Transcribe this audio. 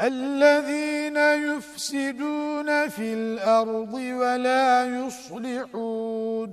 الذين يفسدون في الأرض ولا يصلحون.